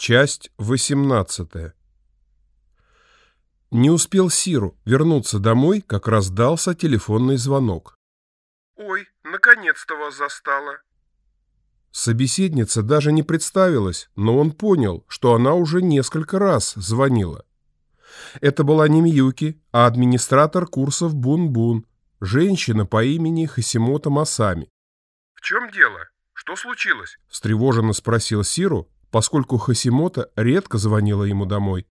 Часть 18 Не успел Сиру вернуться домой, как раздался телефонный звонок. «Ой, наконец-то вас застала!» Собеседница даже не представилась, но он понял, что она уже несколько раз звонила. Это была не Миюки, а администратор курсов Бун-Бун, женщина по имени Хасимото Масами. «В чем дело? Что случилось?» – встревоженно спросил Сиру, поскольку Хасимото редко звонила ему домой.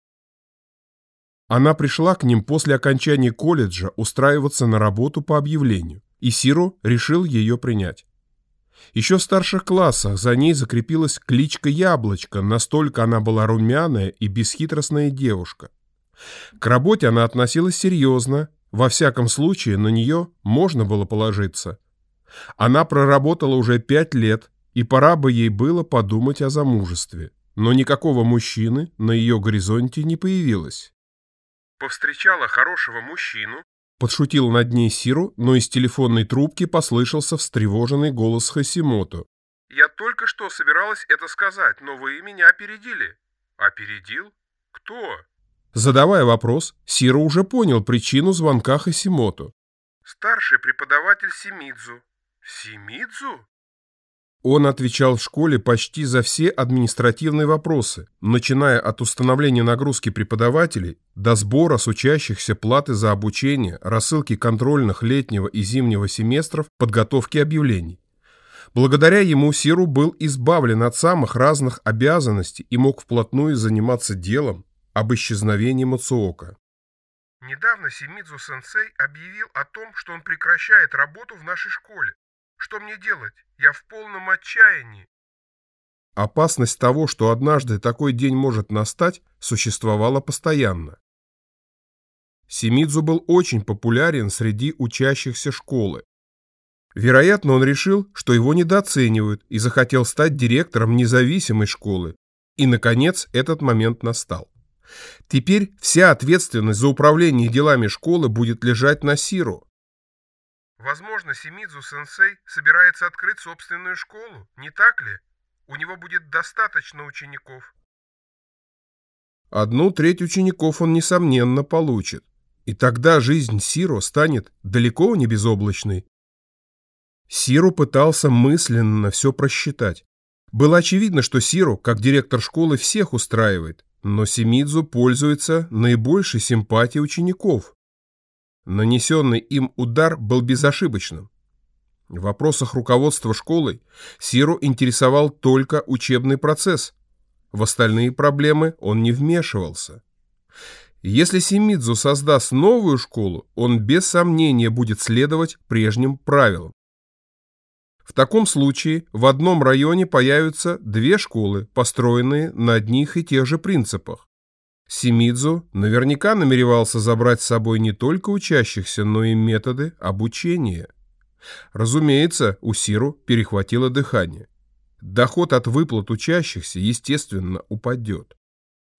Она пришла к ним после окончания колледжа устраиваться на работу по объявлению, и Сиру решил ее принять. Еще в старших классах за ней закрепилась кличка Яблочко, настолько она была румяная и бесхитростная девушка. К работе она относилась серьезно, во всяком случае на нее можно было положиться. Она проработала уже пять лет, и пора бы ей было подумать о замужестве. Но никакого мужчины на ее горизонте не появилось. «Повстречала хорошего мужчину?» Подшутил над ней Сиру, но из телефонной трубки послышался встревоженный голос Хасимото. «Я только что собиралась это сказать, но вы меня опередили». «Опередил? Кто?» Задавая вопрос, Сиро уже понял причину звонка Хасимото. «Старший преподаватель Симидзу». «Симидзу?» Он отвечал в школе почти за все административные вопросы, начиная от установления нагрузки преподавателей до сбора с учащихся платы за обучение, рассылки контрольных летнего и зимнего семестров, подготовки объявлений. Благодаря ему Сиру был избавлен от самых разных обязанностей и мог вплотную заниматься делом об исчезновении Мацуока. Недавно Симидзу-сенсей объявил о том, что он прекращает работу в нашей школе. Что мне делать? Я в полном отчаянии. Опасность того, что однажды такой день может настать, существовала постоянно. Семидзу был очень популярен среди учащихся школы. Вероятно, он решил, что его недооценивают и захотел стать директором независимой школы. И, наконец, этот момент настал. Теперь вся ответственность за управление делами школы будет лежать на Сиру. Возможно, Симидзу-сенсей собирается открыть собственную школу, не так ли? У него будет достаточно учеников. Одну треть учеников он, несомненно, получит. И тогда жизнь Сиро станет далеко не безоблачной. Сиро пытался мысленно все просчитать. Было очевидно, что Сиро, как директор школы, всех устраивает, но Симидзу пользуется наибольшей симпатией учеников. Нанесенный им удар был безошибочным. В вопросах руководства школой Сиру интересовал только учебный процесс. В остальные проблемы он не вмешивался. Если Симидзу создаст новую школу, он без сомнения будет следовать прежним правилам. В таком случае в одном районе появятся две школы, построенные на одних и тех же принципах. Симидзу наверняка намеревался забрать с собой не только учащихся, но и методы обучения. Разумеется, у Сиру перехватило дыхание. Доход от выплат учащихся, естественно, упадет.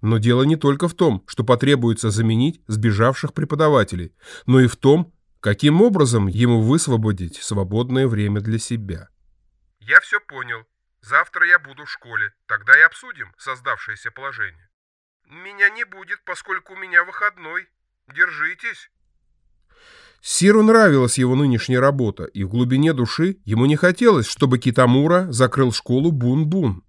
Но дело не только в том, что потребуется заменить сбежавших преподавателей, но и в том, каким образом ему высвободить свободное время для себя. «Я все понял. Завтра я буду в школе. Тогда и обсудим создавшееся положение». Меня не будет, поскольку у меня выходной. Держитесь. Сиру нравилась его нынешняя работа, и в глубине души ему не хотелось, чтобы Китамура закрыл школу Бун-Бун.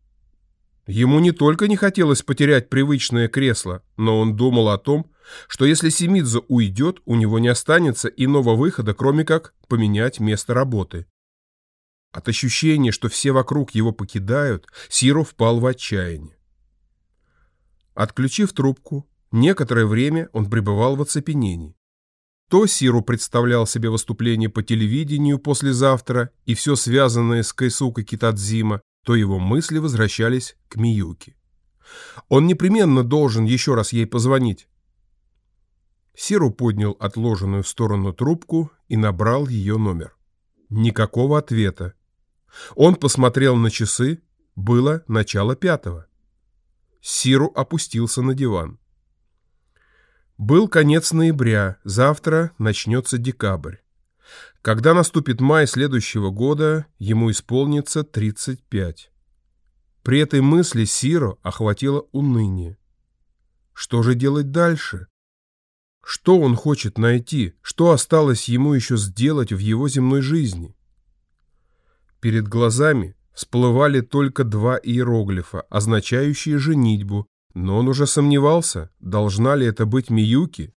Ему не только не хотелось потерять привычное кресло, но он думал о том, что если Симидзу уйдет, у него не останется иного выхода, кроме как поменять место работы. От ощущения, что все вокруг его покидают, Сиру впал в отчаяние. Отключив трубку, некоторое время он пребывал в оцепенении. То Сиру представлял себе выступление по телевидению послезавтра и все связанное с Кайсукой Китадзима, то его мысли возвращались к Миюке. Он непременно должен еще раз ей позвонить. Сиру поднял отложенную в сторону трубку и набрал ее номер. Никакого ответа. Он посмотрел на часы, было начало пятого. Сиру опустился на диван. Был конец ноября, завтра начнется декабрь. Когда наступит май следующего года, ему исполнится 35. При этой мысли Сиро охватило уныние. Что же делать дальше? Что он хочет найти? Что осталось ему еще сделать в его земной жизни? Перед глазами всплывали только два иероглифа, означающие женитьбу, но он уже сомневался, должна ли это быть Миюки.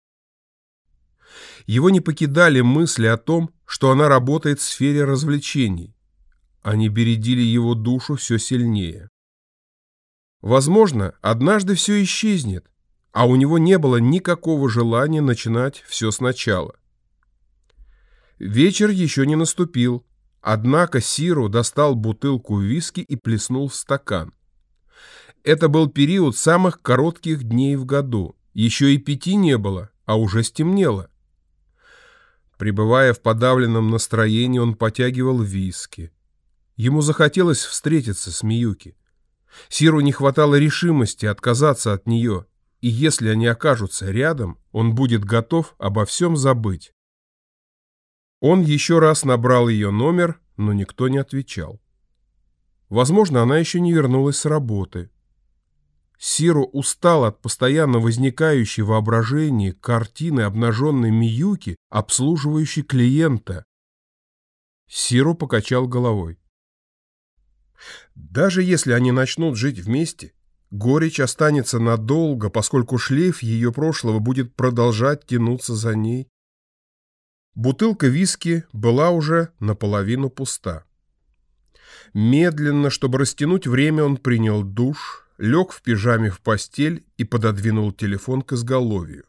Его не покидали мысли о том, что она работает в сфере развлечений. Они бередили его душу все сильнее. Возможно, однажды все исчезнет, а у него не было никакого желания начинать все сначала. Вечер еще не наступил, однако Сиру достал бутылку виски и плеснул в стакан. Это был период самых коротких дней в году, еще и пяти не было, а уже стемнело. Пребывая в подавленном настроении, он потягивал виски. Ему захотелось встретиться с Миюки. Сиру не хватало решимости отказаться от нее, и если они окажутся рядом, он будет готов обо всем забыть. Он еще раз набрал ее номер, но никто не отвечал. Возможно, она еще не вернулась с работы. Сиру устал от постоянно возникающей воображения картины обнаженной Миюки, обслуживающей клиента. Сиру покачал головой. Даже если они начнут жить вместе, Горечь останется надолго, поскольку шлейф ее прошлого будет продолжать тянуться за ней. Бутылка виски была уже наполовину пуста. Медленно, чтобы растянуть время, он принял душ, лег в пижаме в постель и пододвинул телефон к изголовью.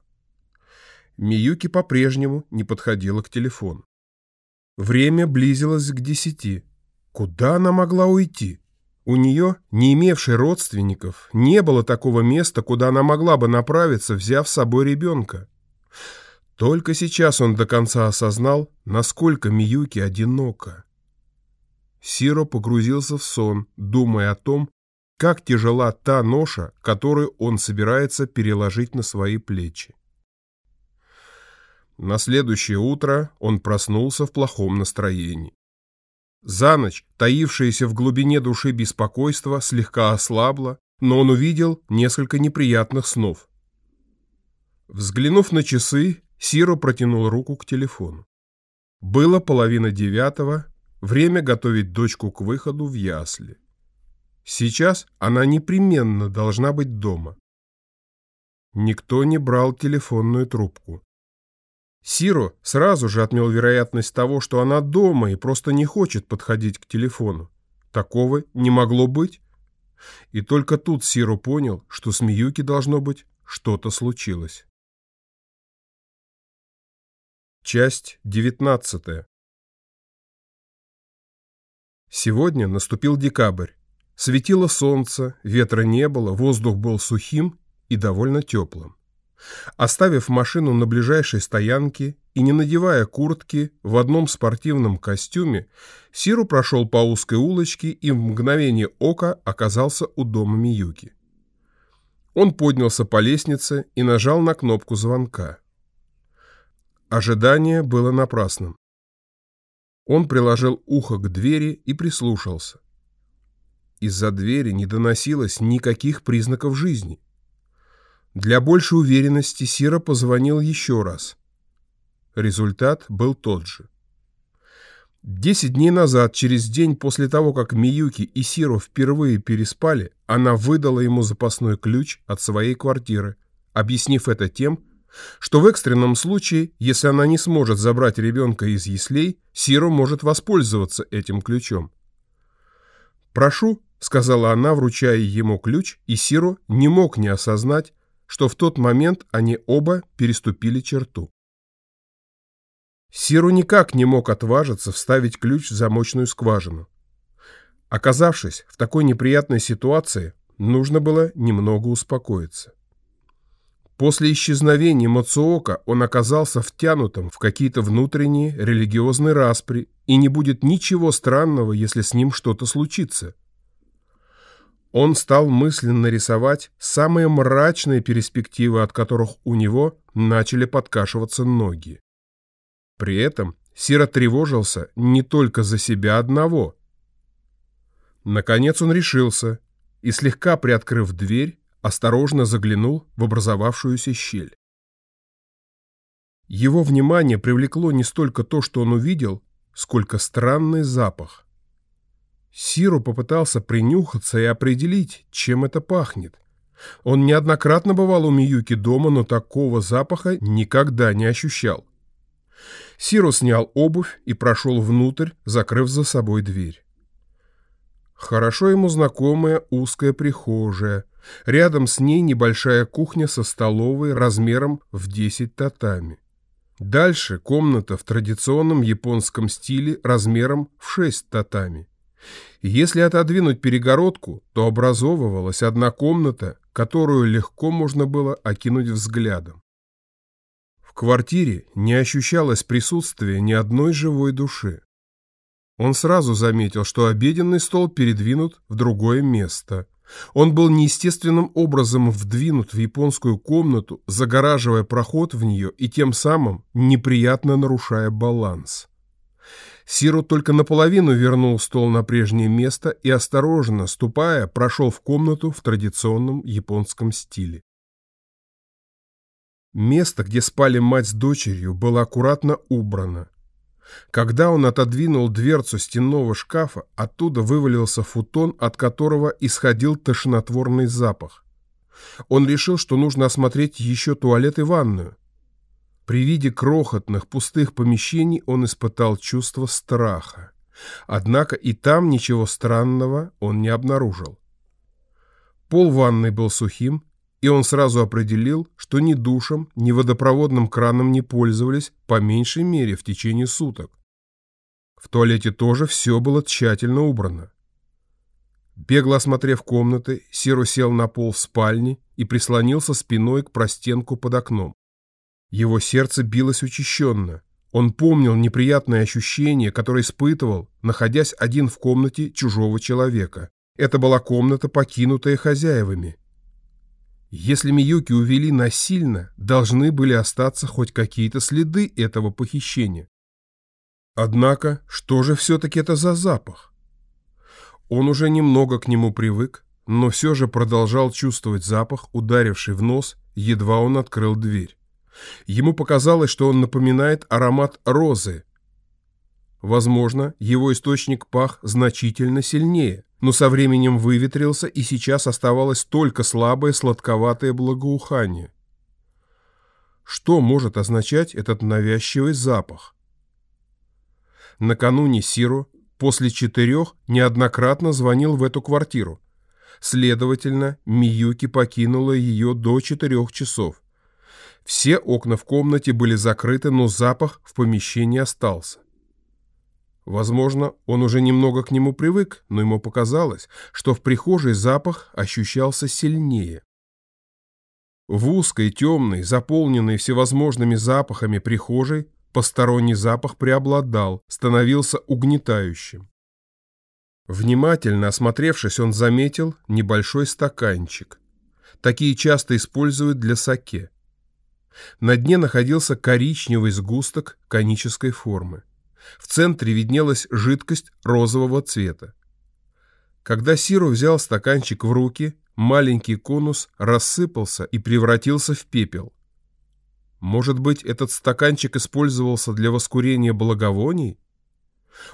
Миюки по-прежнему не подходила к телефону. Время близилось к десяти. Куда она могла уйти? У нее, не имевшей родственников, не было такого места, куда она могла бы направиться, взяв с собой ребенка. Только сейчас он до конца осознал, насколько Миюки одинока. Сиро погрузился в сон, думая о том, как тяжела та ноша, которую он собирается переложить на свои плечи. На следующее утро он проснулся в плохом настроении. За ночь таившееся в глубине души беспокойство слегка ослабло, но он увидел несколько неприятных снов. Взглянув на часы, Сиро протянул руку к телефону. Было половина девятого, время готовить дочку к выходу в ясли. Сейчас она непременно должна быть дома. Никто не брал телефонную трубку. Сиро сразу же отмел вероятность того, что она дома и просто не хочет подходить к телефону. Такого не могло быть. И только тут Сиро понял, что с Миюки должно быть что-то случилось. Часть девятнадцатая. Сегодня наступил декабрь. Светило солнце, ветра не было, воздух был сухим и довольно теплым. Оставив машину на ближайшей стоянке и не надевая куртки в одном спортивном костюме, Сиру прошел по узкой улочке и в мгновение ока оказался у дома Миюки. Он поднялся по лестнице и нажал на кнопку звонка. Ожидание было напрасным. Он приложил ухо к двери и прислушался. Из-за двери не доносилось никаких признаков жизни. Для большей уверенности Сира позвонил еще раз. Результат был тот же. Десять дней назад, через день после того, как Миюки и Сиро впервые переспали, она выдала ему запасной ключ от своей квартиры, объяснив это тем, что в экстренном случае, если она не сможет забрать ребенка из яслей, Сиро может воспользоваться этим ключом. «Прошу», — сказала она, вручая ему ключ, и Сиро не мог не осознать, что в тот момент они оба переступили черту. Сиру никак не мог отважиться вставить ключ в замочную скважину. Оказавшись в такой неприятной ситуации, нужно было немного успокоиться. После исчезновения Мацуока он оказался втянутым в какие-то внутренние религиозные распри, и не будет ничего странного, если с ним что-то случится. Он стал мысленно рисовать самые мрачные перспективы, от которых у него начали подкашиваться ноги. При этом Сира тревожился не только за себя одного. Наконец он решился. и, слегка приоткрыв дверь, осторожно заглянул в образовавшуюся щель. Его внимание привлекло не столько то, что он увидел, сколько странный запах. Сиру попытался принюхаться и определить, чем это пахнет. Он неоднократно бывал у Миюки дома, но такого запаха никогда не ощущал. Сиру снял обувь и прошел внутрь, закрыв за собой дверь. Хорошо ему знакомая узкая прихожая. Рядом с ней небольшая кухня со столовой размером в 10 татами. Дальше комната в традиционном японском стиле размером в 6 татами. Если отодвинуть перегородку, то образовывалась одна комната, которую легко можно было окинуть взглядом. В квартире не ощущалось присутствия ни одной живой души. Он сразу заметил, что обеденный стол передвинут в другое место. Он был неестественным образом вдвинут в японскую комнату, загораживая проход в нее и тем самым неприятно нарушая баланс. Сиру только наполовину вернул стол на прежнее место и, осторожно ступая, прошел в комнату в традиционном японском стиле. Место, где спали мать с дочерью, было аккуратно убрано. Когда он отодвинул дверцу стенного шкафа, оттуда вывалился футон, от которого исходил тошнотворный запах. Он решил, что нужно осмотреть еще туалет и ванную. При виде крохотных пустых помещений он испытал чувство страха. Однако и там ничего странного он не обнаружил. Пол ванной был сухим, и он сразу определил, что ни душем, ни водопроводным краном не пользовались по меньшей мере в течение суток. В туалете тоже все было тщательно убрано. Бегло осмотрев комнаты, Сиро сел на пол в спальне и прислонился спиной к простенку под окном. Его сердце билось учащенно. Он помнил неприятное ощущение, которое испытывал, находясь один в комнате чужого человека. Это была комната, покинутая хозяевами. Если Миюки увели насильно, должны были остаться хоть какие-то следы этого похищения. Однако, что же все-таки это за запах? Он уже немного к нему привык, но все же продолжал чувствовать запах, ударивший в нос, едва он открыл дверь. Ему показалось, что он напоминает аромат розы. Возможно, его источник пах значительно сильнее – но со временем выветрился, и сейчас оставалось только слабое сладковатое благоухание. Что может означать этот навязчивый запах? Накануне Сиру после четырех неоднократно звонил в эту квартиру. Следовательно, Миюки покинула ее до четырех часов. Все окна в комнате были закрыты, но запах в помещении остался. Возможно, он уже немного к нему привык, но ему показалось, что в прихожей запах ощущался сильнее. В узкой, темной, заполненной всевозможными запахами прихожей посторонний запах преобладал, становился угнетающим. Внимательно осмотревшись, он заметил небольшой стаканчик. Такие часто используют для саке. На дне находился коричневый сгусток конической формы. В центре виднелась жидкость розового цвета. Когда Сиру взял стаканчик в руки, маленький конус рассыпался и превратился в пепел. Может быть, этот стаканчик использовался для воскурения благовоний?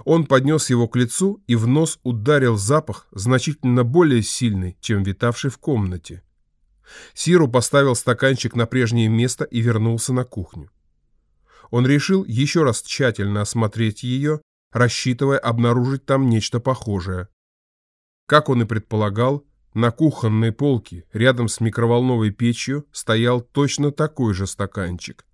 Он поднес его к лицу, и в нос ударил запах, значительно более сильный, чем витавший в комнате. Сиру поставил стаканчик на прежнее место и вернулся на кухню он решил еще раз тщательно осмотреть ее, рассчитывая обнаружить там нечто похожее. Как он и предполагал, на кухонной полке рядом с микроволновой печью стоял точно такой же стаканчик.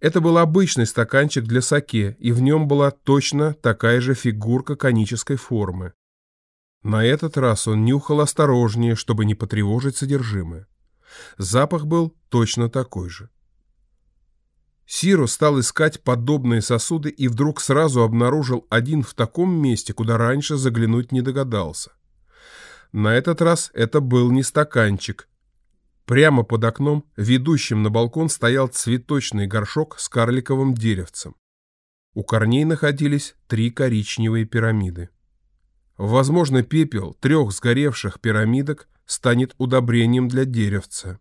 Это был обычный стаканчик для саке, и в нем была точно такая же фигурка конической формы. На этот раз он нюхал осторожнее, чтобы не потревожить содержимое. Запах был точно такой же. Сиро стал искать подобные сосуды и вдруг сразу обнаружил один в таком месте, куда раньше заглянуть не догадался. На этот раз это был не стаканчик. Прямо под окном, ведущим на балкон, стоял цветочный горшок с карликовым деревцем. У корней находились три коричневые пирамиды. возможно, пепел трех сгоревших пирамидок станет удобрением для деревца.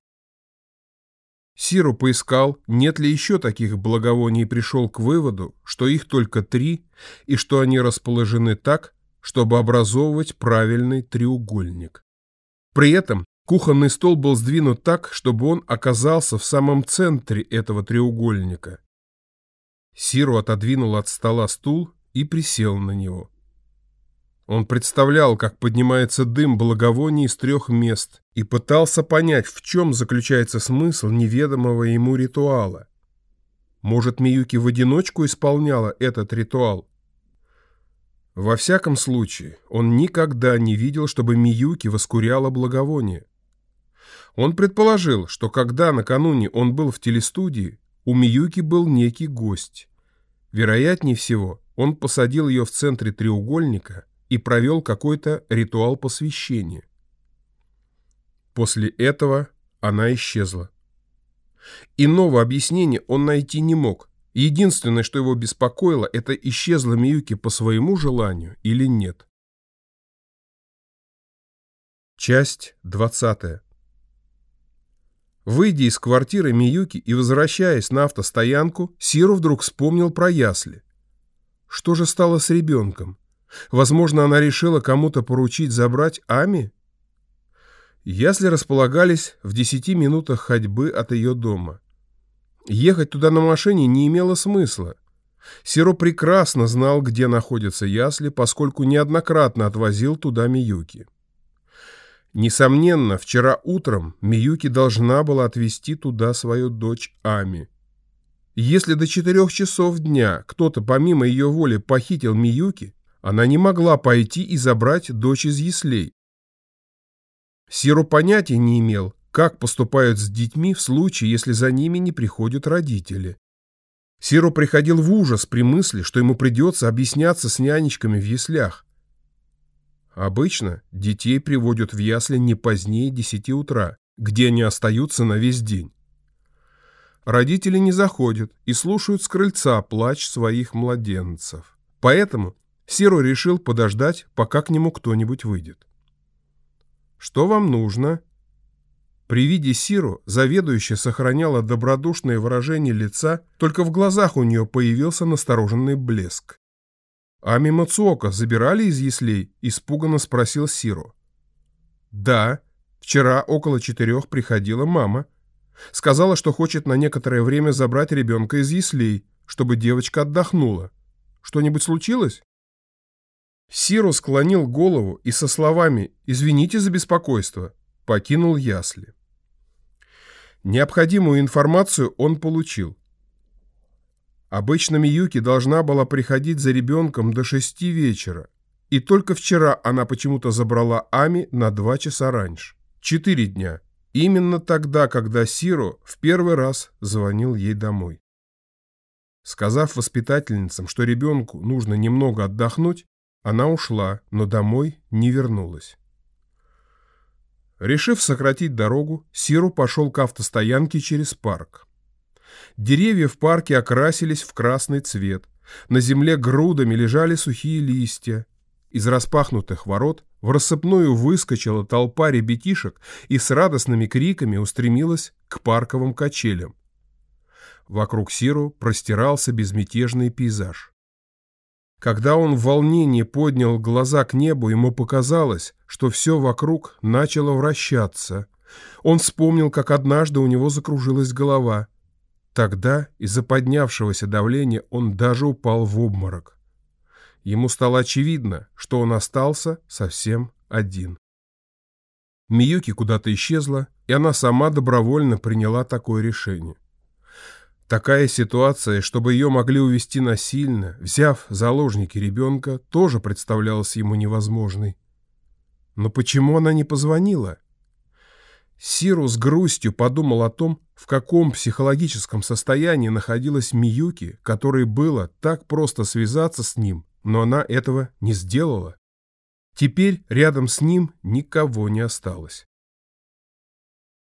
Сиру поискал, нет ли еще таких благовоний, и пришел к выводу, что их только три, и что они расположены так, чтобы образовывать правильный треугольник. При этом кухонный стол был сдвинут так, чтобы он оказался в самом центре этого треугольника. Сиру отодвинул от стола стул и присел на него. Он представлял, как поднимается дым благовоний из трех мест и пытался понять, в чем заключается смысл неведомого ему ритуала. Может, Миюки в одиночку исполняла этот ритуал? Во всяком случае, он никогда не видел, чтобы Миюки воскуряла благовоние. Он предположил, что когда накануне он был в телестудии, у Миюки был некий гость. Вероятнее всего, он посадил ее в центре треугольника и провел какой-то ритуал посвящения. После этого она исчезла. Иного объяснения он найти не мог. Единственное, что его беспокоило, это исчезла Миюки по своему желанию или нет. Часть 20. Выйдя из квартиры Миюки и возвращаясь на автостоянку, Сиру вдруг вспомнил про ясли. Что же стало с ребенком? Возможно, она решила кому-то поручить забрать Ами? Ясли располагались в десяти минутах ходьбы от ее дома. Ехать туда на машине не имело смысла. Сиро прекрасно знал, где находятся ясли, поскольку неоднократно отвозил туда Миюки. Несомненно, вчера утром Миюки должна была отвезти туда свою дочь Ами. Если до четырех часов дня кто-то помимо ее воли похитил Миюки, она не могла пойти и забрать дочь из яслей. Сиру понятия не имел, как поступают с детьми в случае, если за ними не приходят родители. Сиру приходил в ужас при мысли, что ему придется объясняться с нянечками в яслях. Обычно детей приводят в ясли не позднее 10 утра, где они остаются на весь день. Родители не заходят и слушают с крыльца плач своих младенцев. Поэтому Сиро решил подождать, пока к нему кто-нибудь выйдет. «Что вам нужно?» При виде Сиру заведующая сохраняла добродушное выражение лица, только в глазах у нее появился настороженный блеск. «Ами Мацуока забирали из яслей?» – испуганно спросил Сиру. «Да, вчера около четырех приходила мама. Сказала, что хочет на некоторое время забрать ребенка из яслей, чтобы девочка отдохнула. Что-нибудь случилось?» Сиру склонил голову и со словами «Извините за беспокойство» покинул ясли. Необходимую информацию он получил. Обычно Миюки должна была приходить за ребенком до шести вечера, и только вчера она почему-то забрала Ами на два часа раньше. Четыре дня. Именно тогда, когда Сиро в первый раз звонил ей домой. Сказав воспитательницам, что ребенку нужно немного отдохнуть, она ушла, но домой не вернулась. Решив сократить дорогу, Сиру пошел к автостоянке через парк. Деревья в парке окрасились в красный цвет. На земле грудами лежали сухие листья. Из распахнутых ворот в рассыпную выскочила толпа ребятишек и с радостными криками устремилась к парковым качелям. Вокруг Сиру простирался безмятежный пейзаж. Когда он в волнении поднял глаза к небу, ему показалось, что все вокруг начало вращаться. Он вспомнил, как однажды у него закружилась голова. Тогда из-за поднявшегося давления он даже упал в обморок. Ему стало очевидно, что он остался совсем один. Миюки куда-то исчезла, и она сама добровольно приняла такое решение. Такая ситуация, чтобы ее могли увести насильно, взяв заложники ребенка, тоже представлялась ему невозможной. Но почему она не позвонила? Сиру с грустью подумал о том, в каком психологическом состоянии находилась Миюки, которой было так просто связаться с ним, но она этого не сделала. Теперь рядом с ним никого не осталось.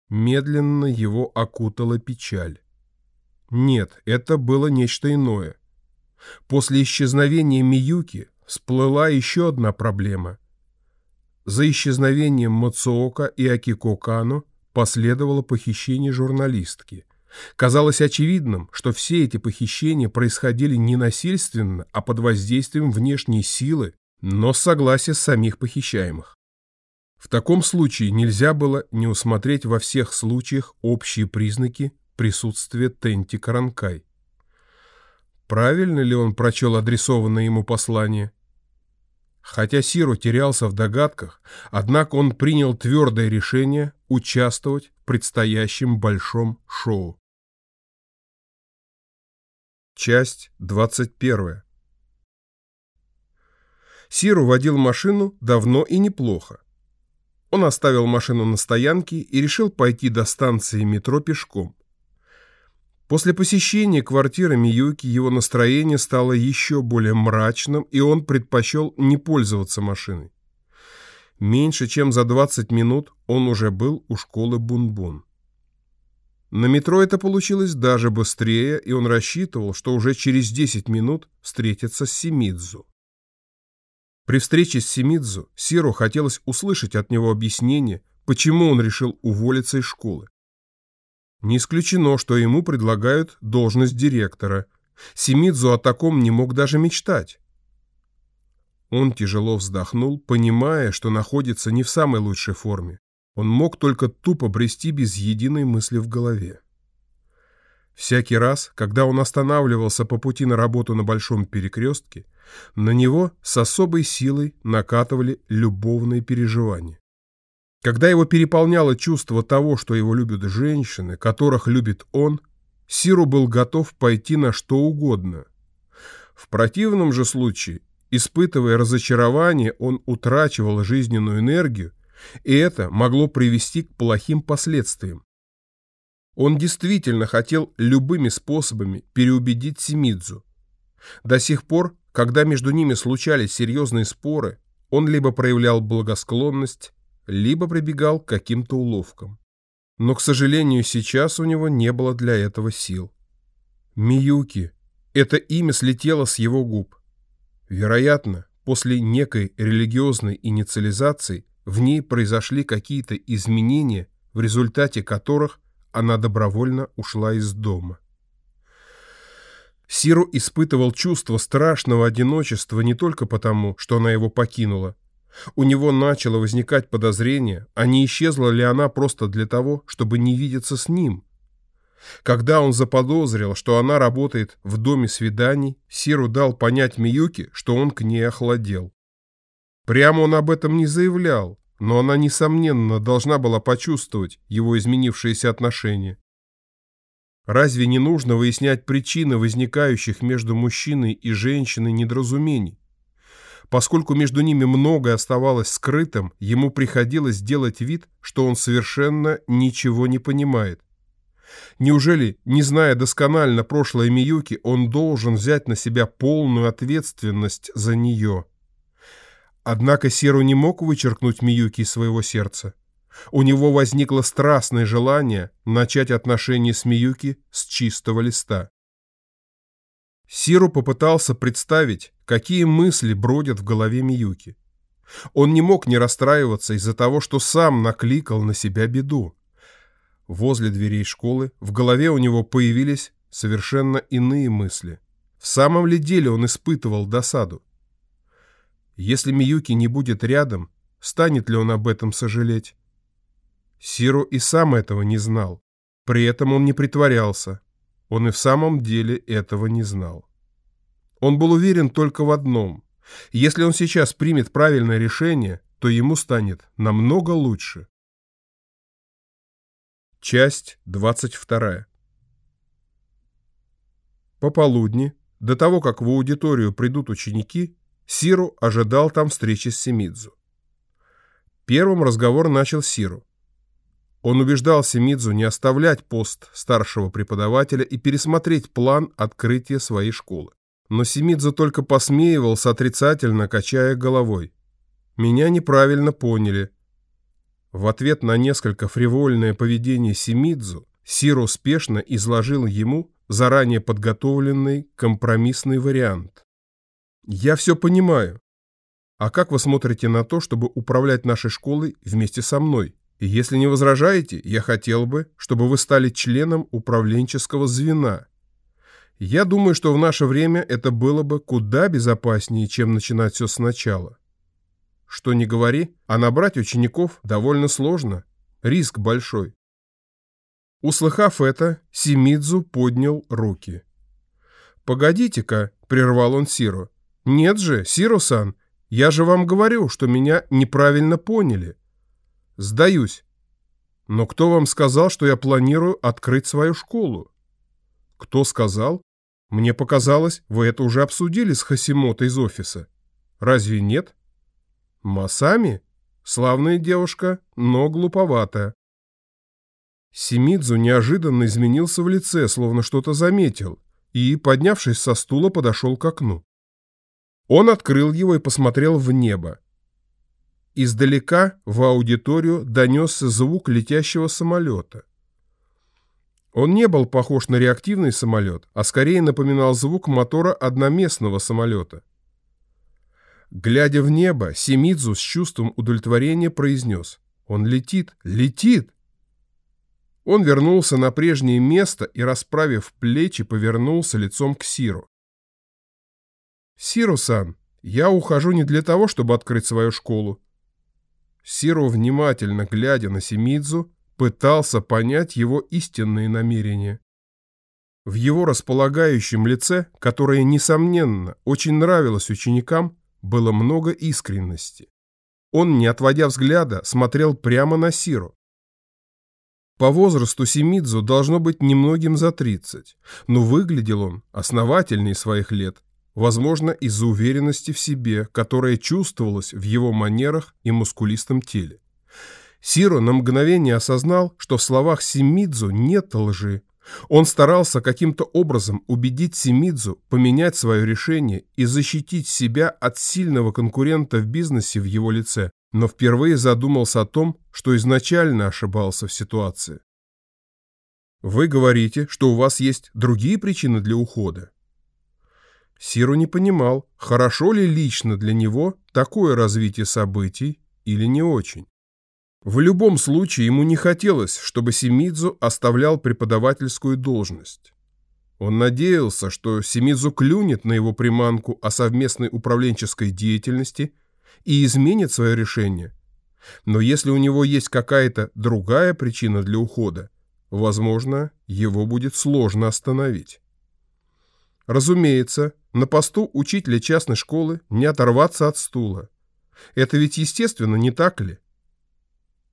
Медленно его окутала печаль. Нет, это было нечто иное. После исчезновения Миюки всплыла еще одна проблема. За исчезновением Мацуока и Акико Кано последовало похищение журналистки. Казалось очевидным, что все эти похищения происходили не насильственно, а под воздействием внешней силы, но с согласия самих похищаемых. В таком случае нельзя было не усмотреть во всех случаях общие признаки присутствия Тенти Каранкай. Правильно ли он прочел адресованное ему послание? Хотя Сиру терялся в догадках, однако он принял твердое решение участвовать в предстоящем большом шоу. Часть 21 Сиру водил машину давно и неплохо. Он оставил машину на стоянке и решил пойти до станции метро пешком. После посещения квартиры Миюки его настроение стало еще более мрачным, и он предпочел не пользоваться машиной. Меньше чем за 20 минут он уже был у школы Бунбун. На метро это получилось даже быстрее, и он рассчитывал, что уже через 10 минут встретится с Симидзу. При встрече с Симидзу Сиру хотелось услышать от него объяснение, почему он решил уволиться из школы. Не исключено, что ему предлагают должность директора. Симидзу о таком не мог даже мечтать. Он тяжело вздохнул, понимая, что находится не в самой лучшей форме. Он мог только тупо брести без единой мысли в голове. Всякий раз, когда он останавливался по пути на работу на большом перекрестке, на него с особой силой накатывали любовные переживания. Когда его переполняло чувство того, что его любят женщины, которых любит он, Сиру был готов пойти на что угодно. В противном же случае, испытывая разочарование, он утрачивал жизненную энергию, и это могло привести к плохим последствиям. Он действительно хотел любыми способами переубедить Симидзу. До сих пор, когда между ними случались серьезные споры, он либо проявлял благосклонность, либо прибегал к каким-то уловкам. Но, к сожалению, сейчас у него не было для этого сил. Миюки. Это имя слетело с его губ. Вероятно, после некой религиозной инициализации в ней произошли какие-то изменения, в результате которых она добровольно ушла из дома. Сиру испытывал чувство страшного одиночества не только потому, что она его покинула, у него начало возникать подозрение, а не исчезла ли она просто для того, чтобы не видеться с ним. Когда он заподозрил, что она работает в доме свиданий, Сиру дал понять Миюки, что он к ней охладел. Прямо он об этом не заявлял, но она, несомненно, должна была почувствовать его изменившиеся отношения. Разве не нужно выяснять причины возникающих между мужчиной и женщиной недоразумений? Поскольку между ними многое оставалось скрытым, ему приходилось делать вид, что он совершенно ничего не понимает. Неужели, не зная досконально прошлое Миюки, он должен взять на себя полную ответственность за нее? Однако Серу не мог вычеркнуть Миюки из своего сердца. У него возникло страстное желание начать отношения с Миюки с чистого листа. Сиру попытался представить, какие мысли бродят в голове Миюки. Он не мог не расстраиваться из-за того, что сам накликал на себя беду. Возле дверей школы в голове у него появились совершенно иные мысли. В самом ли деле он испытывал досаду? Если Миюки не будет рядом, станет ли он об этом сожалеть? Сиру и сам этого не знал. При этом он не притворялся. Он и в самом деле этого не знал. Он был уверен только в одном. Если он сейчас примет правильное решение, то ему станет намного лучше. Часть 22 Пополудни, до того, как в аудиторию придут ученики, Сиру ожидал там встречи с Семидзу. Первым разговор начал Сиру. Он убеждал Семидзу не оставлять пост старшего преподавателя и пересмотреть план открытия своей школы. Но Семидзу только посмеивался отрицательно, качая головой. «Меня неправильно поняли». В ответ на несколько фривольное поведение Семидзу Сиро успешно изложил ему заранее подготовленный компромиссный вариант. Я все понимаю. А как вы смотрите на то, чтобы управлять нашей школой вместе со мной? Если не возражаете, я хотел бы, чтобы вы стали членом управленческого звена. Я думаю, что в наше время это было бы куда безопаснее, чем начинать все сначала. Что не говори, а набрать учеников довольно сложно, риск большой. Услыхав это, Симидзу поднял руки. «Погодите-ка», — прервал он Сиру. «Нет же, Сиру-сан, я же вам говорю, что меня неправильно поняли. Сдаюсь. Но кто вам сказал, что я планирую открыть свою школу? Кто сказал? Мне показалось, вы это уже обсудили с Хасимото из офиса. Разве нет? Масами? Славная девушка, но глуповатая. Симидзу неожиданно изменился в лице, словно что-то заметил, и, поднявшись со стула, подошел к окну. Он открыл его и посмотрел в небо. Издалека в аудиторию донесся звук летящего самолета. Он не был похож на реактивный самолет, а скорее напоминал звук мотора одноместного самолета. Глядя в небо, Семидзу с чувством удовлетворения произнес «Он летит, летит!» Он вернулся на прежнее место и, расправив плечи, повернулся лицом к Сиру. «Сиру-сан, я ухожу не для того, чтобы открыть свою школу». Сиру, внимательно глядя на Семидзу, пытался понять его истинные намерения. В его располагающем лице, которое, несомненно, очень нравилось ученикам, было много искренности. Он, не отводя взгляда, смотрел прямо на Сиру. По возрасту Семидзу должно быть немногим за 30, но выглядел он основательней своих лет, возможно, из-за уверенности в себе, которая чувствовалась в его манерах и мускулистом теле. Сиро на мгновение осознал, что в словах Симидзу нет лжи. Он старался каким-то образом убедить Симидзу поменять свое решение и защитить себя от сильного конкурента в бизнесе в его лице, но впервые задумался о том, что изначально ошибался в ситуации. «Вы говорите, что у вас есть другие причины для ухода?» Сиру не понимал, хорошо ли лично для него такое развитие событий или не очень. В любом случае ему не хотелось, чтобы Семидзу оставлял преподавательскую должность. Он надеялся, что Семидзу клюнет на его приманку о совместной управленческой деятельности и изменит свое решение. Но если у него есть какая-то другая причина для ухода, возможно, его будет сложно остановить. Разумеется, на посту учителя частной школы не оторваться от стула. Это ведь естественно, не так ли?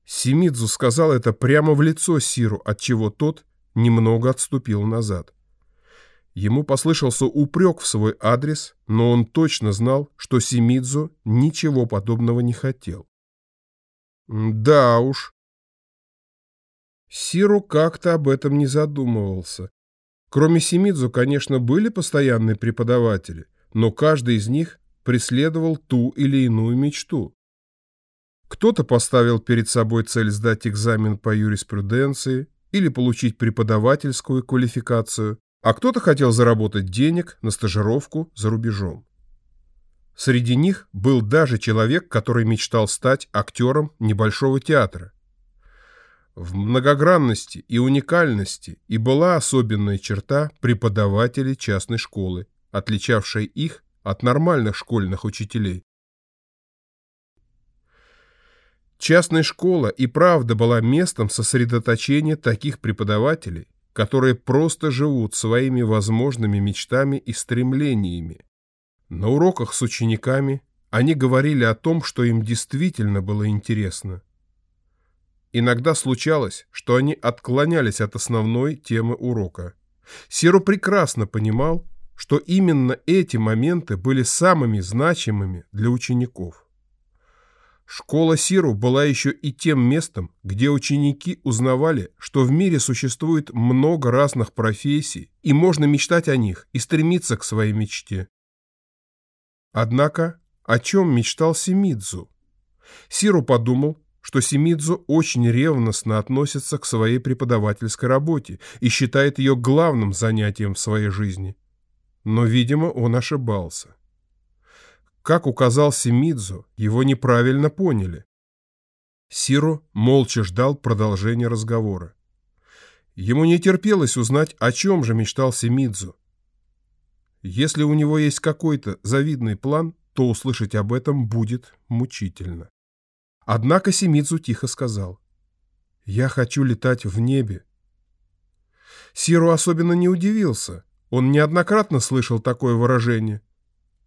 Симидзу сказал это прямо в лицо Сиру, отчего тот немного отступил назад. Ему послышался упрек в свой адрес, но он точно знал, что Симидзу ничего подобного не хотел. Да уж. Сиру как-то об этом не задумывался. Кроме Симидзу, конечно, были постоянные преподаватели, но каждый из них преследовал ту или иную мечту. Кто-то поставил перед собой цель сдать экзамен по юриспруденции или получить преподавательскую квалификацию, а кто-то хотел заработать денег на стажировку за рубежом. Среди них был даже человек, который мечтал стать актером небольшого театра. В многогранности и уникальности и была особенная черта преподавателей частной школы, отличавшая их от нормальных школьных учителей. Частная школа и правда была местом сосредоточения таких преподавателей, которые просто живут своими возможными мечтами и стремлениями. На уроках с учениками они говорили о том, что им действительно было интересно. Иногда случалось, что они отклонялись от основной темы урока. Сиро прекрасно понимал, что именно эти моменты были самыми значимыми для учеников. Школа Сиру была еще и тем местом, где ученики узнавали, что в мире существует много разных профессий, и можно мечтать о них и стремиться к своей мечте. Однако, о чем мечтал Семидзу? Сиру подумал, что Семидзу очень ревностно относится к своей преподавательской работе и считает ее главным занятием в своей жизни. Но, видимо, он ошибался. как указал Семидзу, его неправильно поняли. Сиро молча ждал продолжения разговора. Ему не терпелось узнать, о чем же мечтал Семидзу. Если у него есть какой-то завидный план, то услышать об этом будет мучительно. Однако Семидзу тихо сказал, «Я хочу летать в небе». Сиру особенно не удивился, он неоднократно слышал такое выражение.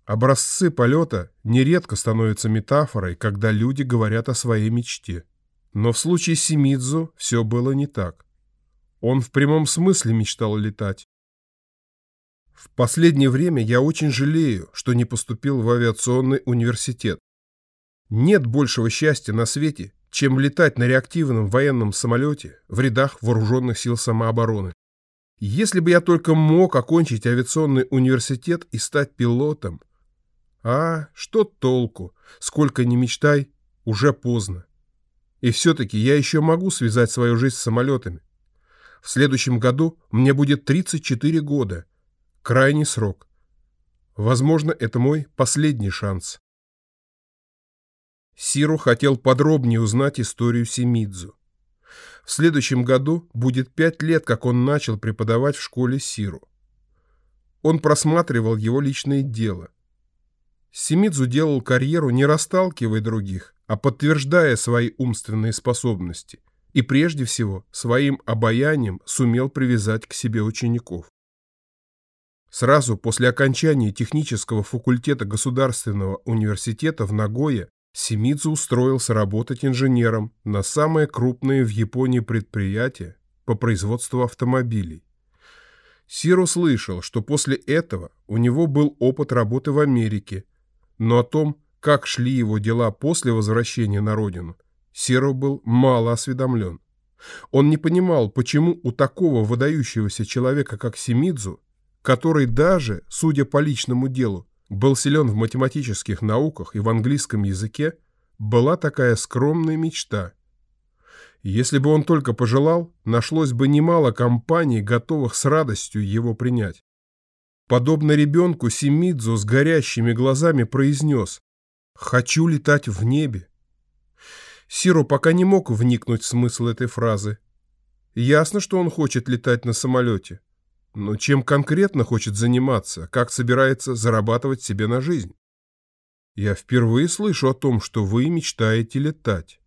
Образцы полета нередко становятся метафорой, когда люди говорят о своей мечте. Но в случае Симидзу все было не так. Он в прямом смысле мечтал летать. В последнее время я очень жалею, что не поступил в авиационный университет. Нет большего счастья на свете, чем летать на реактивном военном самолете в рядах вооруженных сил самообороны. Если бы я только мог окончить авиационный университет и стать пилотом, а, что толку? Сколько ни мечтай, уже поздно. И все-таки я еще могу связать свою жизнь с самолетами. В следующем году мне будет 34 года. Крайний срок. Возможно, это мой последний шанс. Сиру хотел подробнее узнать историю Семидзу. В следующем году будет пять лет, как он начал преподавать в школе Сиру. Он просматривал его личное дело – Семидзу делал карьеру, не расталкивая других, а подтверждая свои умственные способности, и прежде всего своим обаянием сумел привязать к себе учеников. Сразу после окончания технического факультета Государственного университета в Нагое Семидзу устроился работать инженером на самое крупное в Японии предприятие по производству автомобилей. Сиро слышал, что после этого у него был опыт работы в Америке, но о том, как шли его дела после возвращения на родину, Серов был мало осведомлен. Он не понимал, почему у такого выдающегося человека, как Семидзу, который даже, судя по личному делу, был силен в математических науках и в английском языке, была такая скромная мечта. Если бы он только пожелал, нашлось бы немало компаний, готовых с радостью его принять. Подобно ребенку, Симидзу с горящими глазами произнес «Хочу летать в небе». Сиро пока не мог вникнуть в смысл этой фразы. Ясно, что он хочет летать на самолете. Но чем конкретно хочет заниматься, как собирается зарабатывать себе на жизнь? Я впервые слышу о том, что вы мечтаете летать.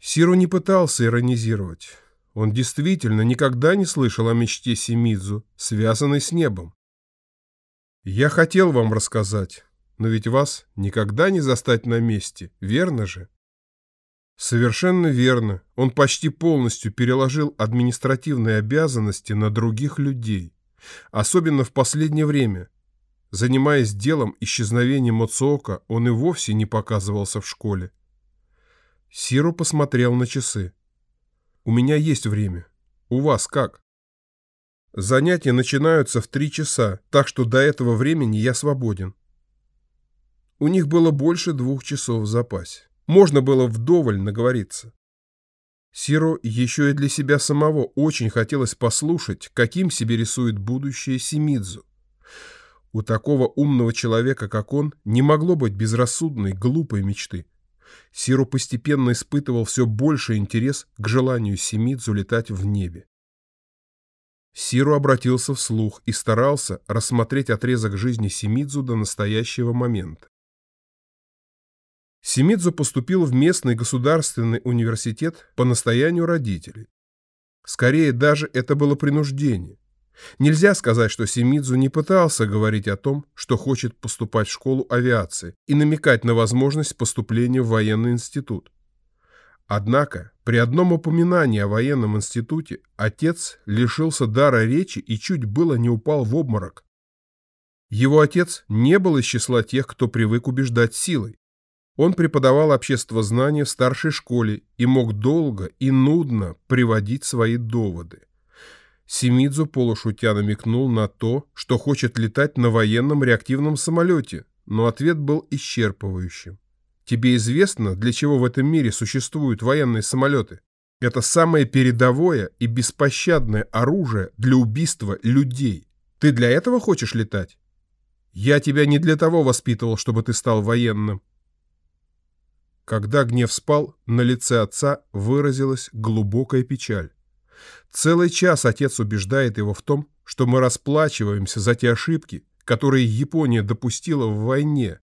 Сиро не пытался иронизировать. Он действительно никогда не слышал о мечте Семидзу, связанной с небом. Я хотел вам рассказать, но ведь вас никогда не застать на месте, верно же? Совершенно верно. Он почти полностью переложил административные обязанности на других людей, особенно в последнее время. Занимаясь делом исчезновения Моцуока, он и вовсе не показывался в школе. Сиру посмотрел на часы. У меня есть время. У вас как? Занятия начинаются в три часа, так что до этого времени я свободен. У них было больше двух часов в запасе. Можно было вдоволь наговориться. Сиро еще и для себя самого очень хотелось послушать, каким себе рисует будущее Симидзу. У такого умного человека, как он, не могло быть безрассудной, глупой мечты. Сиру постепенно испытывал все больше интерес к желанию Семидзу летать в небе. Сиру обратился вслух и старался рассмотреть отрезок жизни Семидзу до настоящего момента. Семидзу поступил в местный государственный университет по настоянию родителей. Скорее, даже это было принуждение. Нельзя сказать, что Семидзу не пытался говорить о том, что хочет поступать в школу авиации и намекать на возможность поступления в военный институт. Однако, при одном упоминании о военном институте отец лишился дара речи и чуть было не упал в обморок. Его отец не был из числа тех, кто привык убеждать силой. Он преподавал обществознание в старшей школе и мог долго и нудно приводить свои доводы. Семидзу полушутя намекнул на то, что хочет летать на военном реактивном самолете, но ответ был исчерпывающим. Тебе известно, для чего в этом мире существуют военные самолеты? Это самое передовое и беспощадное оружие для убийства людей. Ты для этого хочешь летать? Я тебя не для того воспитывал, чтобы ты стал военным. Когда гнев спал, на лице отца выразилась глубокая печаль. Целый час отец убеждает его в том, что мы расплачиваемся за те ошибки, которые Япония допустила в войне.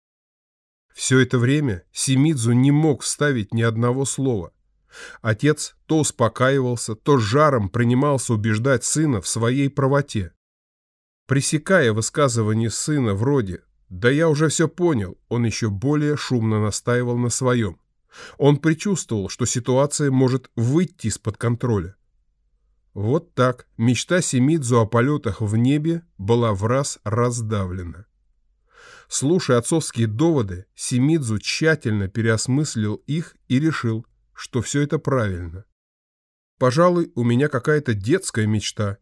Все это время Симидзу не мог вставить ни одного слова. Отец то успокаивался, то жаром принимался убеждать сына в своей правоте. Пресекая высказывание сына вроде «Да я уже все понял», он еще более шумно настаивал на своем. Он предчувствовал, что ситуация может выйти из-под контроля. Вот так мечта Семидзу о полетах в небе была в раз раздавлена. Слушая отцовские доводы, Семидзу тщательно переосмыслил их и решил, что все это правильно. Пожалуй, у меня какая-то детская мечта.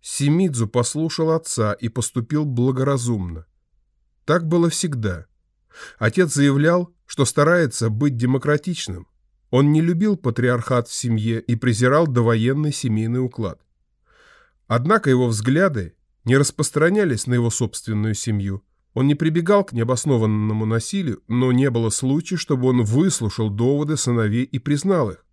Семидзу послушал отца и поступил благоразумно. Так было всегда. Отец заявлял, что старается быть демократичным, он не любил патриархат в семье и презирал довоенный семейный уклад. Однако его взгляды не распространялись на его собственную семью. Он не прибегал к необоснованному насилию, но не было случая, чтобы он выслушал доводы сыновей и признал их.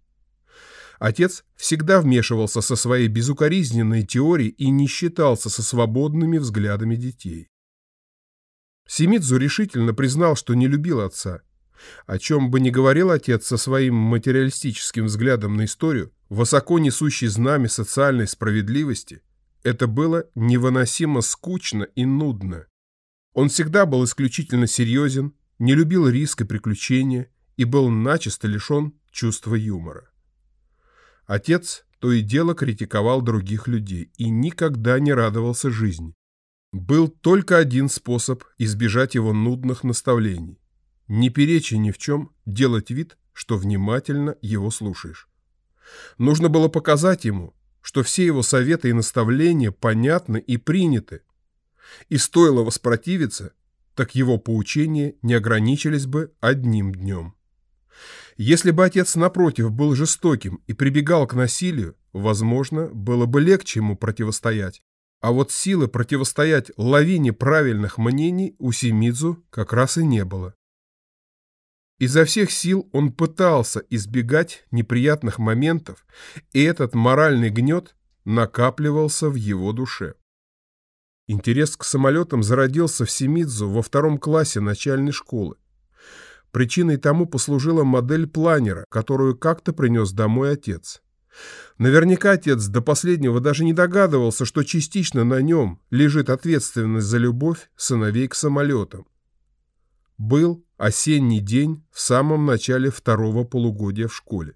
Отец всегда вмешивался со своей безукоризненной теорией и не считался со свободными взглядами детей. Семидзу решительно признал, что не любил отца, о чем бы ни говорил отец со своим материалистическим взглядом на историю, высоко несущий знамя социальной справедливости, это было невыносимо скучно и нудно. Он всегда был исключительно серьезен, не любил риск и приключения и был начисто лишен чувства юмора. Отец то и дело критиковал других людей и никогда не радовался жизни. Был только один способ избежать его нудных наставлений не перечи ни в чем, делать вид, что внимательно его слушаешь. Нужно было показать ему, что все его советы и наставления понятны и приняты. И стоило воспротивиться, так его поучения не ограничились бы одним днем. Если бы отец, напротив, был жестоким и прибегал к насилию, возможно, было бы легче ему противостоять. А вот силы противостоять лавине правильных мнений у Семидзу как раз и не было. Изо всех сил он пытался избегать неприятных моментов, и этот моральный гнет накапливался в его душе. Интерес к самолетам зародился в Семидзу во втором классе начальной школы. Причиной тому послужила модель планера, которую как-то принес домой отец. Наверняка отец до последнего даже не догадывался, что частично на нем лежит ответственность за любовь сыновей к самолетам. Был осенний день в самом начале второго полугодия в школе.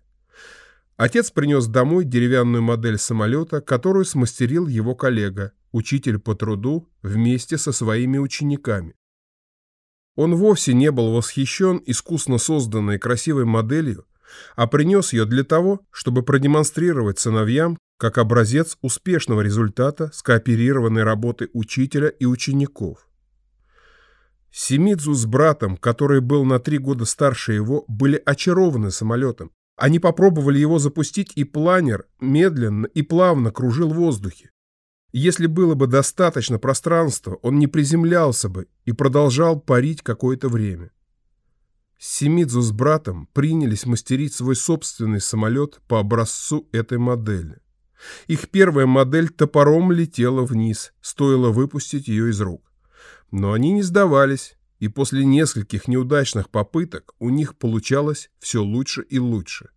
Отец принес домой деревянную модель самолета, которую смастерил его коллега, учитель по труду, вместе со своими учениками. Он вовсе не был восхищен искусно созданной красивой моделью, а принес ее для того, чтобы продемонстрировать сыновьям как образец успешного результата скооперированной работы учителя и учеников. Семидзу с братом, который был на три года старше его, были очарованы самолетом. Они попробовали его запустить, и планер медленно и плавно кружил в воздухе. Если было бы достаточно пространства, он не приземлялся бы и продолжал парить какое-то время. Семидзу с братом принялись мастерить свой собственный самолет по образцу этой модели. Их первая модель топором летела вниз, стоило выпустить ее из рук. Но они не сдавались, и после нескольких неудачных попыток у них получалось все лучше и лучше.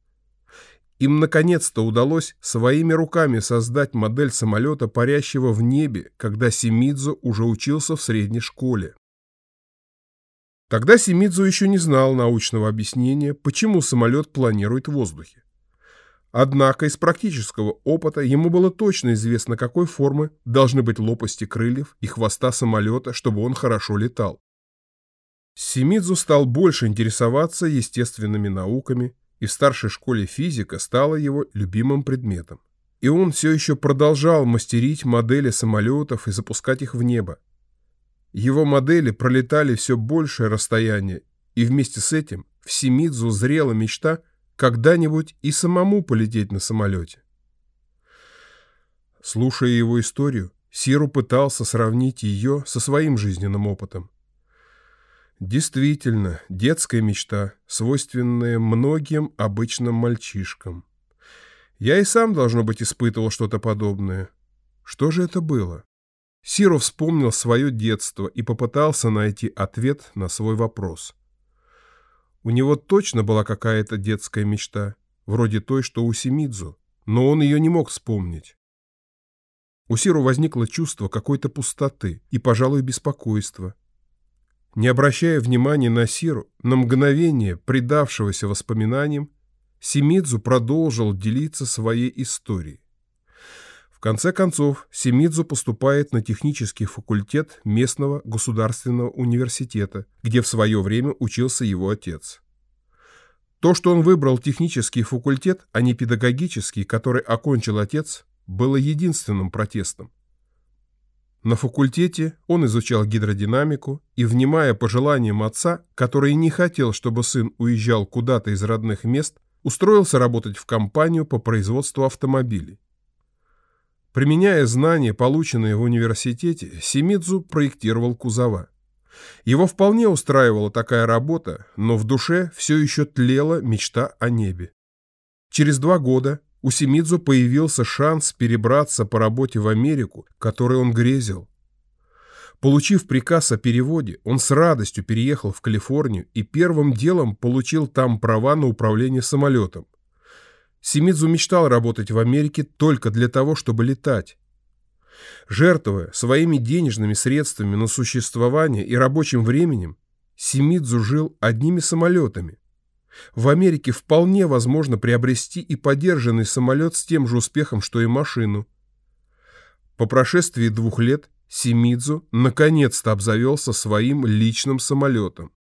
Им наконец-то удалось своими руками создать модель самолета, парящего в небе, когда Семидзу уже учился в средней школе. Тогда Семидзу еще не знал научного объяснения, почему самолет планирует в воздухе. Однако из практического опыта ему было точно известно, какой формы должны быть лопасти крыльев и хвоста самолета, чтобы он хорошо летал. Семидзу стал больше интересоваться естественными науками, и в старшей школе физика стала его любимым предметом. И он все еще продолжал мастерить модели самолетов и запускать их в небо. Его модели пролетали все большее расстояние, и вместе с этим в Семидзу зрела мечта – когда-нибудь и самому полететь на самолете. Слушая его историю, Сиру пытался сравнить ее со своим жизненным опытом. Действительно, детская мечта, свойственная многим обычным мальчишкам. Я и сам, должно быть, испытывал что-то подобное. Что же это было? Сиро вспомнил свое детство и попытался найти ответ на свой вопрос. У него точно была какая-то детская мечта, вроде той, что у Семидзу, но он ее не мог вспомнить. У Сиру возникло чувство какой-то пустоты и, пожалуй, беспокойства. Не обращая внимания на Сиру, на мгновение предавшегося воспоминаниям, Семидзу продолжил делиться своей историей. Конце концов, Семидзу поступает на технический факультет местного государственного университета, где в свое время учился его отец. То, что он выбрал технический факультет, а не педагогический, который окончил отец, было единственным протестом. На факультете он изучал гидродинамику и, внимая пожеланиям отца, который не хотел, чтобы сын уезжал куда-то из родных мест, устроился работать в компанию по производству автомобилей. Применяя знания, полученные в университете, Семидзу проектировал кузова. Его вполне устраивала такая работа, но в душе все еще тлела мечта о небе. Через два года у Семидзу появился шанс перебраться по работе в Америку, которой он грезил. Получив приказ о переводе, он с радостью переехал в Калифорнию и первым делом получил там права на управление самолетом. Семидзу мечтал работать в Америке только для того, чтобы летать. Жертвуя своими денежными средствами на существование и рабочим временем, Семидзу жил одними самолетами. В Америке вполне возможно приобрести и подержанный самолет с тем же успехом, что и машину. По прошествии двух лет Симидзу наконец-то обзавелся своим личным самолетом.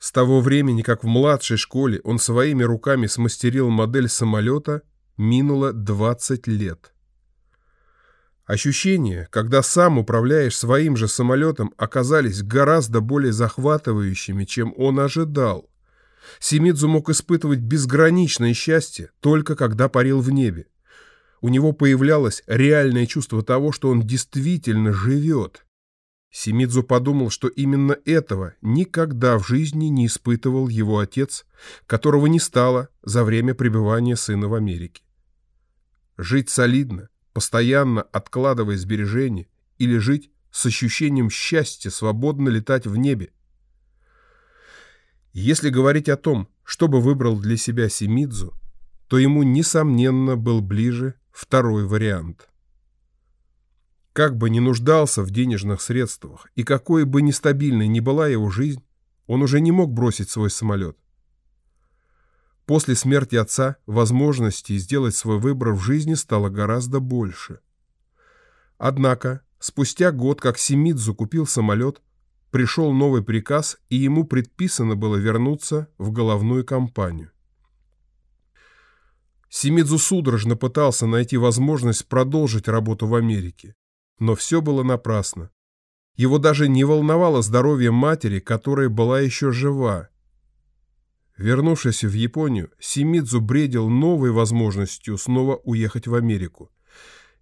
С того времени, как в младшей школе он своими руками смастерил модель самолета, минуло 20 лет. Ощущения, когда сам управляешь своим же самолетом, оказались гораздо более захватывающими, чем он ожидал. Симидзу мог испытывать безграничное счастье только когда парил в небе. У него появлялось реальное чувство того, что он действительно живет. Симидзу подумал, что именно этого никогда в жизни не испытывал его отец, которого не стало за время пребывания сына в Америке. Жить солидно, постоянно откладывая сбережения, или жить с ощущением счастья свободно летать в небе, если говорить о том, что бы выбрал для себя Симидзу, то ему, несомненно, был ближе второй вариант. Как бы ни нуждался в денежных средствах и какой бы нестабильной ни была его жизнь, он уже не мог бросить свой самолет. После смерти отца возможностей сделать свой выбор в жизни стало гораздо больше. Однако, спустя год, как Симидзу купил самолет, пришел новый приказ, и ему предписано было вернуться в головную компанию. Семидзу судорожно пытался найти возможность продолжить работу в Америке, но все было напрасно. Его даже не волновало здоровье матери, которая была еще жива. Вернувшись в Японию, Семидзу бредил новой возможностью снова уехать в Америку.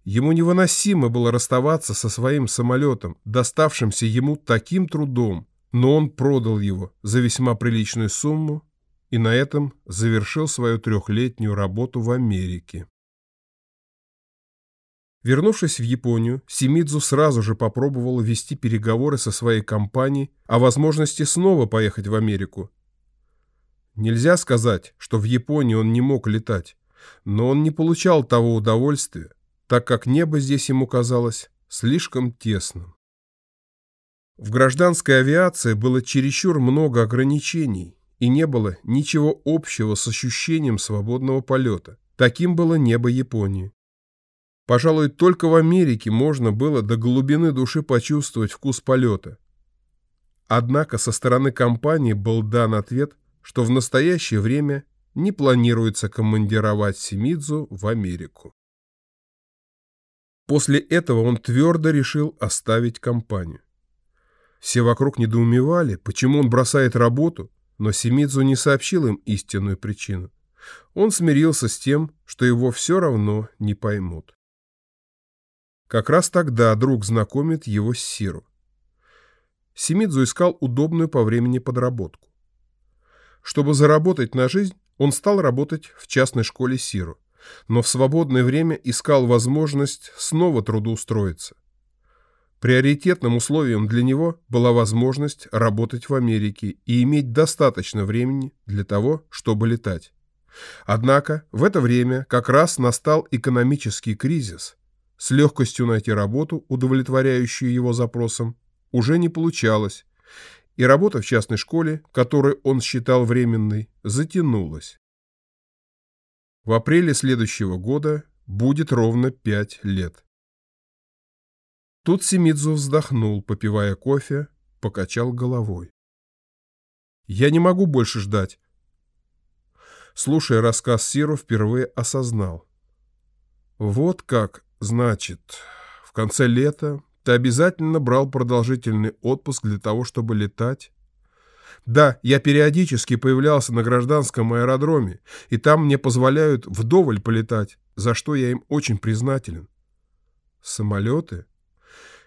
Ему невыносимо было расставаться со своим самолетом, доставшимся ему таким трудом, но он продал его за весьма приличную сумму и на этом завершил свою трехлетнюю работу в Америке. Вернувшись в Японию, Симидзу сразу же попробовал вести переговоры со своей компанией о возможности снова поехать в Америку. Нельзя сказать, что в Японии он не мог летать, но он не получал того удовольствия, так как небо здесь ему казалось слишком тесным. В гражданской авиации было чересчур много ограничений, и не было ничего общего с ощущением свободного полета. Таким было небо Японии. Пожалуй, только в Америке можно было до глубины души почувствовать вкус полета. Однако со стороны компании был дан ответ, что в настоящее время не планируется командировать Симидзу в Америку. После этого он твердо решил оставить компанию. Все вокруг недоумевали, почему он бросает работу, но Семидзу не сообщил им истинную причину. Он смирился с тем, что его все равно не поймут. Как раз тогда друг знакомит его с Сиру. Семидзу искал удобную по времени подработку. Чтобы заработать на жизнь, он стал работать в частной школе Сиру, но в свободное время искал возможность снова трудоустроиться. Приоритетным условием для него была возможность работать в Америке и иметь достаточно времени для того, чтобы летать. Однако в это время как раз настал экономический кризис. С легкостью найти работу, удовлетворяющую его запросам, уже не получалось, и работа в частной школе, которую он считал временной, затянулась. В апреле следующего года будет ровно пять лет. Тут Семидзу вздохнул, попивая кофе, покачал головой. «Я не могу больше ждать». Слушая рассказ Сиру, впервые осознал. «Вот как, значит, в конце лета ты обязательно брал продолжительный отпуск для того, чтобы летать?» Да, я периодически появлялся на гражданском аэродроме, и там мне позволяют вдоволь полетать, за что я им очень признателен. Самолеты?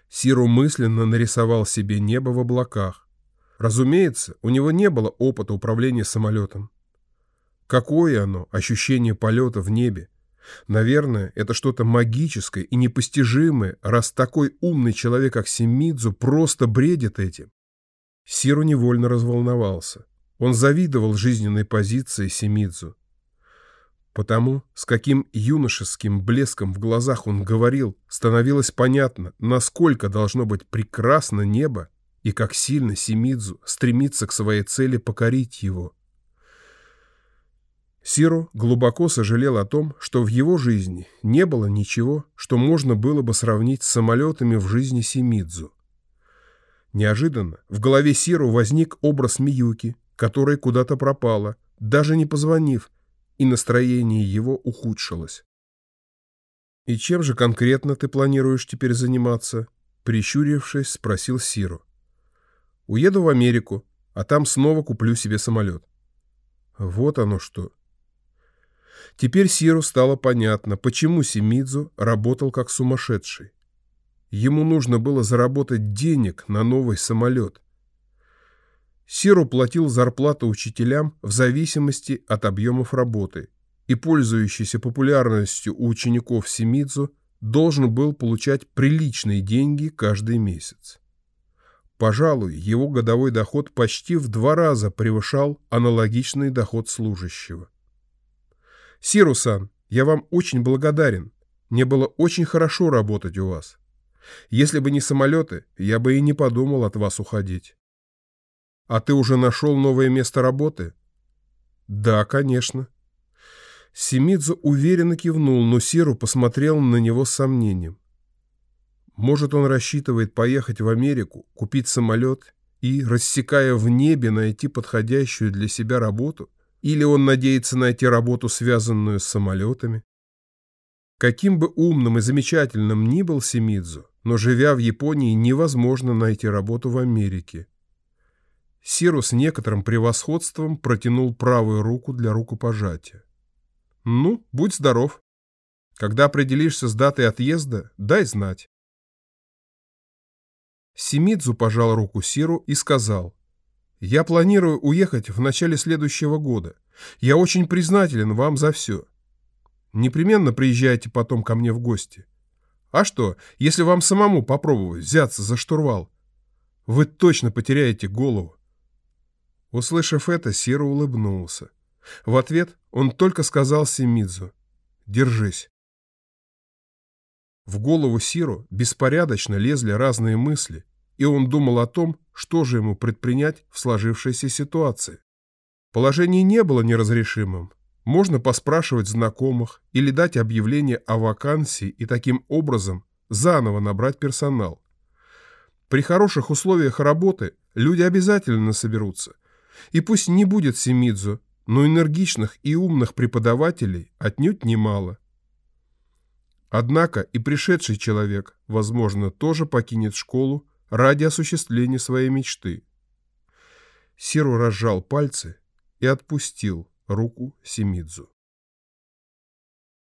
Сиру мысленно нарисовал себе небо в облаках. Разумеется, у него не было опыта управления самолетом. Какое оно, ощущение полета в небе? Наверное, это что-то магическое и непостижимое, раз такой умный человек, как Семидзу, просто бредит этим. Сиру невольно разволновался. Он завидовал жизненной позиции Семидзу. Потому, с каким юношеским блеском в глазах он говорил, становилось понятно, насколько должно быть прекрасно небо и как сильно Семидзу стремится к своей цели покорить его. Сиру глубоко сожалел о том, что в его жизни не было ничего, что можно было бы сравнить с самолетами в жизни Семидзу. Неожиданно в голове Сиру возник образ Миюки, которая куда-то пропала, даже не позвонив, и настроение его ухудшилось. «И чем же конкретно ты планируешь теперь заниматься?» Прищурившись, спросил Сиру. «Уеду в Америку, а там снова куплю себе самолет». Вот оно что. Теперь Сиру стало понятно, почему Симидзу работал как сумасшедший. Ему нужно было заработать денег на новый самолет. Сиру платил зарплату учителям в зависимости от объемов работы, и пользующийся популярностью у учеников Семидзу должен был получать приличные деньги каждый месяц. Пожалуй, его годовой доход почти в два раза превышал аналогичный доход служащего. «Сиру-сан, я вам очень благодарен. Мне было очень хорошо работать у вас. Если бы не самолеты, я бы и не подумал от вас уходить». «А ты уже нашел новое место работы?» «Да, конечно». Семидзу уверенно кивнул, но Сиру посмотрел на него с сомнением. Может, он рассчитывает поехать в Америку, купить самолет и, рассекая в небе, найти подходящую для себя работу? Или он надеется найти работу, связанную с самолетами? Каким бы умным и замечательным ни был Семидзу, но живя в Японии, невозможно найти работу в Америке. Сиру с некоторым превосходством протянул правую руку для рукопожатия. «Ну, будь здоров. Когда определишься с датой отъезда, дай знать». Симидзу пожал руку Сиру и сказал, «Я планирую уехать в начале следующего года. Я очень признателен вам за все. Непременно приезжайте потом ко мне в гости. А что, если вам самому попробовать взяться за штурвал? Вы точно потеряете голову. Услышав это, Сиро улыбнулся. В ответ он только сказал Семидзу «Держись». В голову Сиру беспорядочно лезли разные мысли, и он думал о том, что же ему предпринять в сложившейся ситуации. Положение не было неразрешимым. Можно поспрашивать знакомых или дать объявление о вакансии и таким образом заново набрать персонал. При хороших условиях работы люди обязательно соберутся, и пусть не будет Семидзу, но энергичных и умных преподавателей отнюдь немало. Однако и пришедший человек, возможно, тоже покинет школу ради осуществления своей мечты. Сиру разжал пальцы и отпустил руку Семидзу.